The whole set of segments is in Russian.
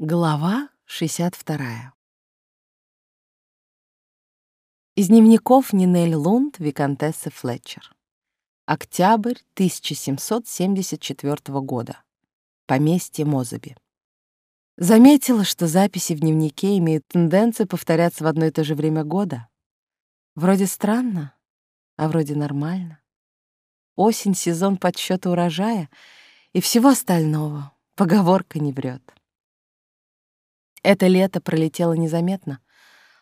Глава 62. Из дневников Нинель Лунд, виконтессы Флетчер. Октябрь 1774 года. Поместье Мозаби. Заметила, что записи в дневнике имеют тенденцию повторяться в одно и то же время года. Вроде странно, а вроде нормально. Осень — сезон подсчета урожая и всего остального. Поговорка не врет. Это лето пролетело незаметно.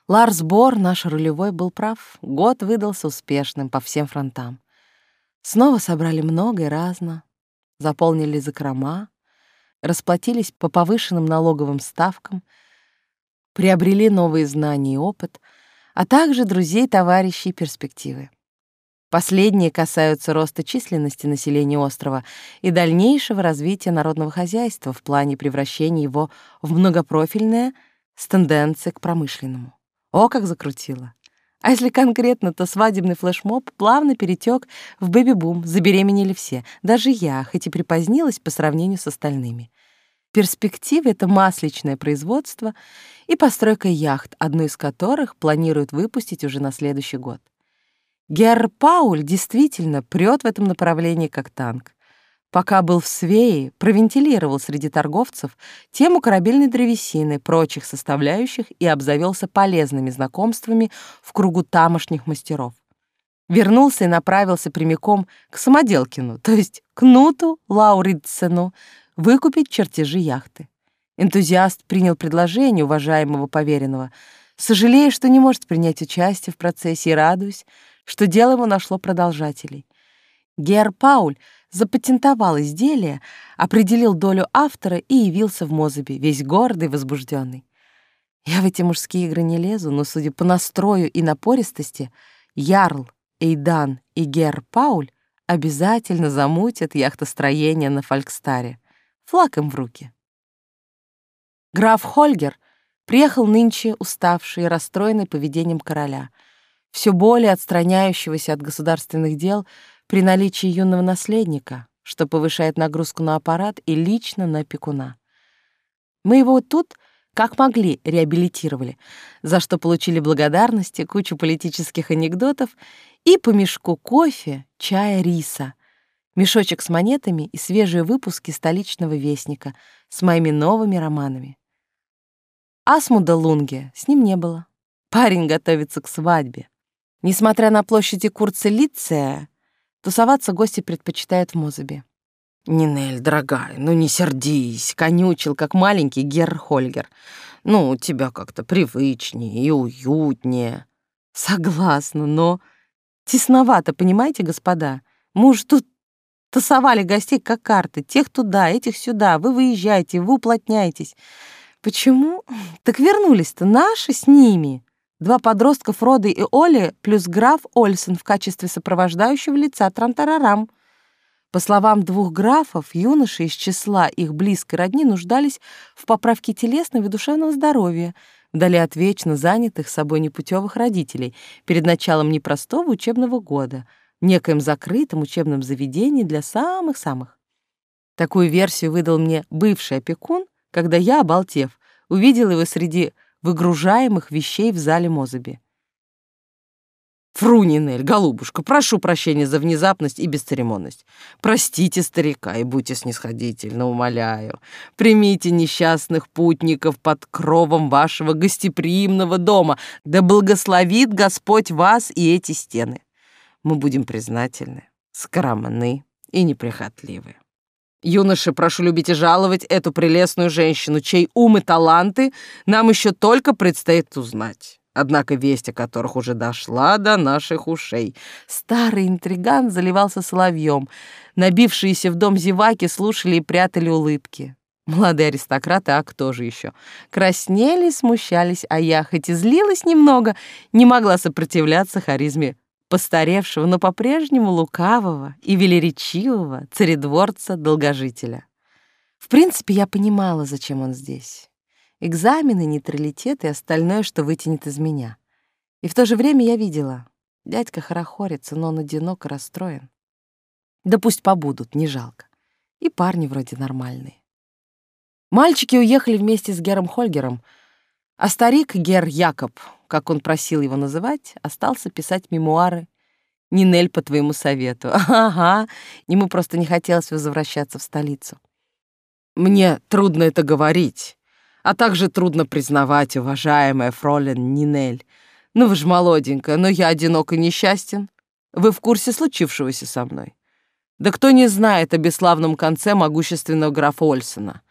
Ларс Бор, наш рулевой, был прав. Год выдался успешным по всем фронтам. Снова собрали много и разно, заполнили закрома, расплатились по повышенным налоговым ставкам, приобрели новые знания и опыт, а также друзей, товарищей, перспективы. Последние касаются роста численности населения острова и дальнейшего развития народного хозяйства в плане превращения его в многопрофильное с тенденцией к промышленному. О, как закрутило! А если конкретно, то свадебный флешмоб плавно перетек в бэби-бум, забеременели все, даже я, хоть и припозднилась по сравнению с остальными. Перспектива — это масличное производство и постройка яхт, одну из которых планируют выпустить уже на следующий год. Герр Пауль действительно прет в этом направлении как танк. Пока был в Свее, провентилировал среди торговцев тему корабельной древесины, прочих составляющих и обзавелся полезными знакомствами в кругу тамошних мастеров. Вернулся и направился прямиком к Самоделкину, то есть к Нуту Лауридсену, выкупить чертежи яхты. Энтузиаст принял предложение уважаемого поверенного, сожалея, что не может принять участие в процессе и радуясь, что дело ему нашло продолжателей. Гер Пауль запатентовал изделие, определил долю автора и явился в Мозаби, весь гордый, возбужденный. Я в эти мужские игры не лезу, но, судя по настрою и напористости, Ярл, Эйдан и Гер Пауль обязательно замутят яхтостроение на Фолькстаре. Флаг им в руки. Граф Хольгер приехал нынче уставший и расстроенный поведением короля — все более отстраняющегося от государственных дел при наличии юного наследника, что повышает нагрузку на аппарат и лично на опекуна. Мы его тут как могли реабилитировали, за что получили благодарности, кучу политических анекдотов и по мешку кофе, чая, риса, мешочек с монетами и свежие выпуски столичного вестника с моими новыми романами. Асмуда Лунге с ним не было. Парень готовится к свадьбе. Несмотря на площади Курцелиция, тусоваться гости предпочитают в Мозабе. «Нинель, дорогая, ну не сердись», — конючил, как маленький Герр Хольгер. «Ну, у тебя как-то привычнее и уютнее». «Согласна, но тесновато, понимаете, господа? Мы уж тут тасовали гостей как карты, тех туда, этих сюда, вы выезжаете, вы уплотняетесь. Почему? Так вернулись-то наши с ними». Два подростка Фроды и Оли плюс граф Ольсен в качестве сопровождающего лица Трантарарам. По словам двух графов, юноши из числа их близкой родни нуждались в поправке телесного и душевного здоровья, вдали от вечно занятых собой непутевых родителей, перед началом непростого учебного года, в некоем закрытом учебном заведении для самых-самых. Такую версию выдал мне бывший опекун, когда я, обалтев, увидел его среди выгружаемых вещей в зале Мозаби. «Фрунинель, голубушка, прошу прощения за внезапность и бесцеремонность. Простите старика и будьте снисходительны, умоляю. Примите несчастных путников под кровом вашего гостеприимного дома. Да благословит Господь вас и эти стены. Мы будем признательны, скромны и неприхотливы. Юноши, прошу любить и жаловать эту прелестную женщину, чей ум и таланты нам еще только предстоит узнать. Однако весть о которых уже дошла до наших ушей. Старый интриган заливался соловьем. Набившиеся в дом зеваки слушали и прятали улыбки. Молодые аристократы, а кто же еще? Краснели, смущались, а я, хоть и злилась немного, не могла сопротивляться харизме постаревшего, но по-прежнему лукавого и велеречивого царедворца-долгожителя. В принципе, я понимала, зачем он здесь. Экзамены, нейтралитет и остальное, что вытянет из меня. И в то же время я видела, дядька хорохорится, но он одинок и расстроен. Да пусть побудут, не жалко. И парни вроде нормальные. Мальчики уехали вместе с Гером Хольгером, а старик Гер Якоб, как он просил его называть, остался писать мемуары Нинель по твоему совету. Ага, ему просто не хотелось возвращаться в столицу. Мне трудно это говорить, а также трудно признавать, уважаемая фролин Нинель. Ну вы же молоденькая, но я одинок и несчастен. Вы в курсе случившегося со мной? Да кто не знает о бесславном конце могущественного графа Ольсона?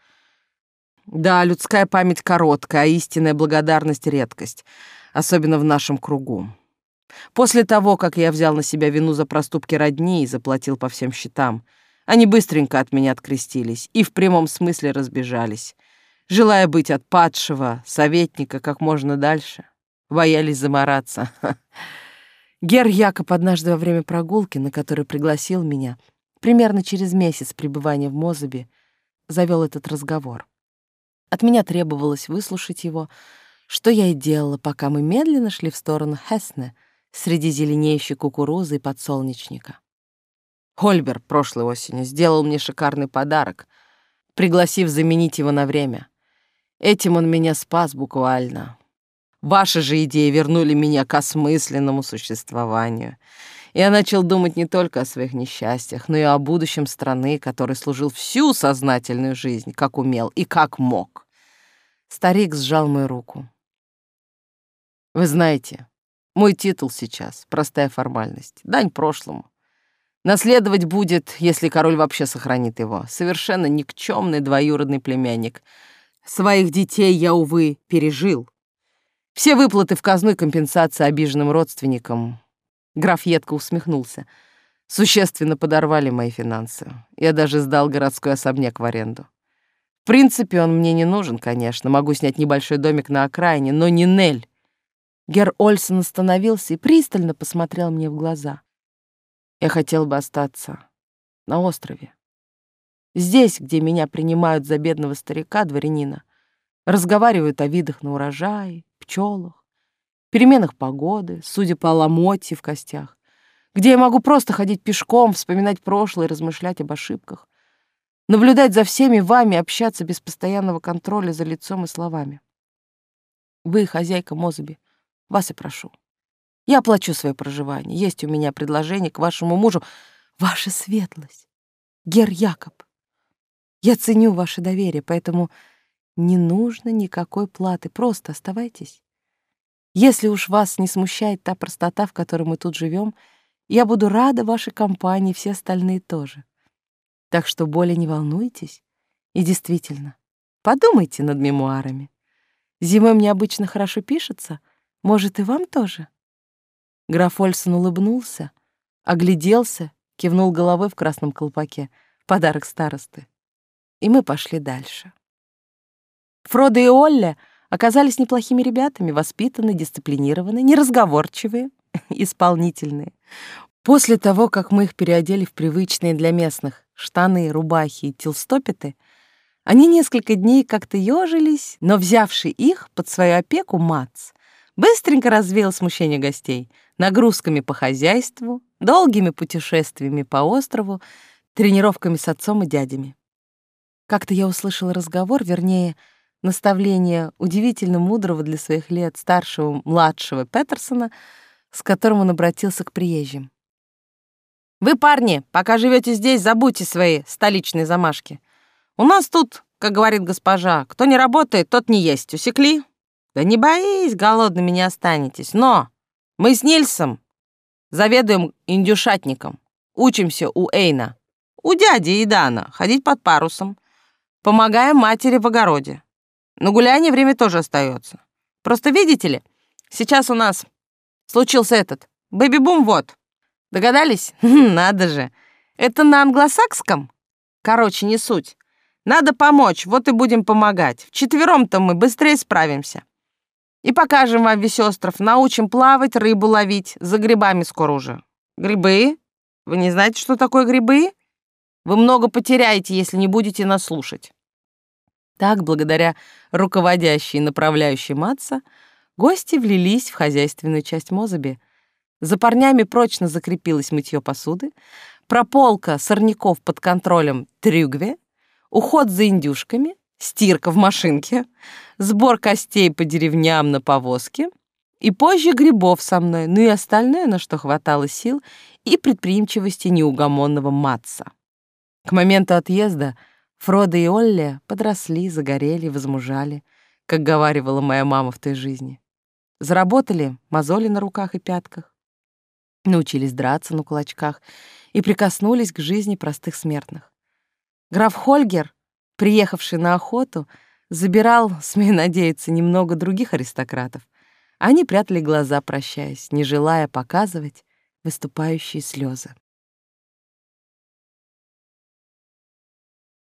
Да, людская память короткая, а истинная благодарность — редкость, особенно в нашем кругу. После того, как я взял на себя вину за проступки родни и заплатил по всем счетам, они быстренько от меня открестились и в прямом смысле разбежались, желая быть от падшего советника как можно дальше. Боялись замораться. Гер Якоб однажды во время прогулки, на которой пригласил меня, примерно через месяц пребывания в Мозабе, завел этот разговор. От меня требовалось выслушать его, что я и делала, пока мы медленно шли в сторону Хесне — среди зеленеющей кукурузы и подсолнечника. Хольбер прошлой осенью сделал мне шикарный подарок, пригласив заменить его на время. Этим он меня спас буквально. Ваши же идеи вернули меня к осмысленному существованию. Я начал думать не только о своих несчастьях, но и о будущем страны, который служил всю сознательную жизнь, как умел и как мог. Старик сжал мою руку. Вы знаете, мой титул сейчас — простая формальность, дань прошлому. Наследовать будет, если король вообще сохранит его, совершенно никчемный двоюродный племянник. Своих детей я, увы, пережил. Все выплаты в казну и компенсация обиженным родственникам. Граф едко усмехнулся. Существенно подорвали мои финансы. Я даже сдал городской особняк в аренду. В принципе, он мне не нужен, конечно. Могу снять небольшой домик на окраине, но не Нель. Гер Ольсон остановился и пристально посмотрел мне в глаза. Я хотел бы остаться на острове. Здесь, где меня принимают за бедного старика-дворянина, разговаривают о видах на урожай, пчелах, переменах погоды, судя по ломоте в костях, где я могу просто ходить пешком, вспоминать прошлое, размышлять об ошибках, наблюдать за всеми вами, общаться без постоянного контроля за лицом и словами. Вы, хозяйка Мозаби, вас и прошу. Я оплачу свое проживание. Есть у меня предложение к вашему мужу. Ваша светлость, Гер Якоб. Я ценю ваше доверие, поэтому не нужно никакой платы. Просто оставайтесь. Если уж вас не смущает та простота, в которой мы тут живем, я буду рада вашей компании, все остальные тоже. Так что более не волнуйтесь. И действительно, подумайте над мемуарами. Зимой мне обычно хорошо пишется — может, и вам тоже?» Граф Ольсон улыбнулся, огляделся, кивнул головой в красном колпаке. Подарок старосты. И мы пошли дальше. Фродо и Олля оказались неплохими ребятами, воспитанные, дисциплинированные, неразговорчивые, исполнительные. После того, как мы их переодели в привычные для местных штаны, рубахи и тилстопеты, они несколько дней как-то ёжились, но взявший их под свою опеку Мац быстренько развеял смущение гостей нагрузками по хозяйству, долгими путешествиями по острову, тренировками с отцом и дядями. Как-то я услышала разговор, вернее, наставление удивительно мудрого для своих лет старшего младшего Петерсона, с которым он обратился к приезжим. «Вы, парни, пока живете здесь, забудьте свои столичные замашки. У нас тут, как говорит госпожа, кто не работает, тот не есть. Усекли? Да не боись, голодными не останетесь. Но мы с Нильсом заведуем индюшатником. Учимся у Эйна, у дяди Идана, ходить под парусом. Помогаем матери в огороде. На гуляние время тоже остается. Просто видите ли, сейчас у нас случился этот бэби-бум вот. Догадались? Надо же. Это на англосакском? Короче, не суть. Надо помочь, вот и будем помогать. Вчетвером-то мы быстрее справимся. И покажем вам весь остров, научим плавать, рыбу ловить, за грибами скоро уже. Грибы? Вы не знаете, что такое грибы? Вы много потеряете, если не будете нас слушать. Так, благодаря руководящей и направляющей Матса, гости влились в хозяйственную часть Мозаби. За парнями прочно закрепилось мытье посуды, прополка сорняков под контролем Трюгве, уход за индюшками, стирка в машинке, сбор костей по деревням на повозке и позже грибов со мной, ну и остальное, на что хватало сил и предприимчивости неугомонного Матца. К моменту отъезда Фродо и Олли подросли, загорели, возмужали, как говаривала моя мама в той жизни. Заработали мозоли на руках и пятках, научились драться на кулачках и прикоснулись к жизни простых смертных. Граф Хольгер, приехавший на охоту, забирал, смею надеяться, немного других аристократов. Они прятали глаза, прощаясь, не желая показывать выступающие слезы.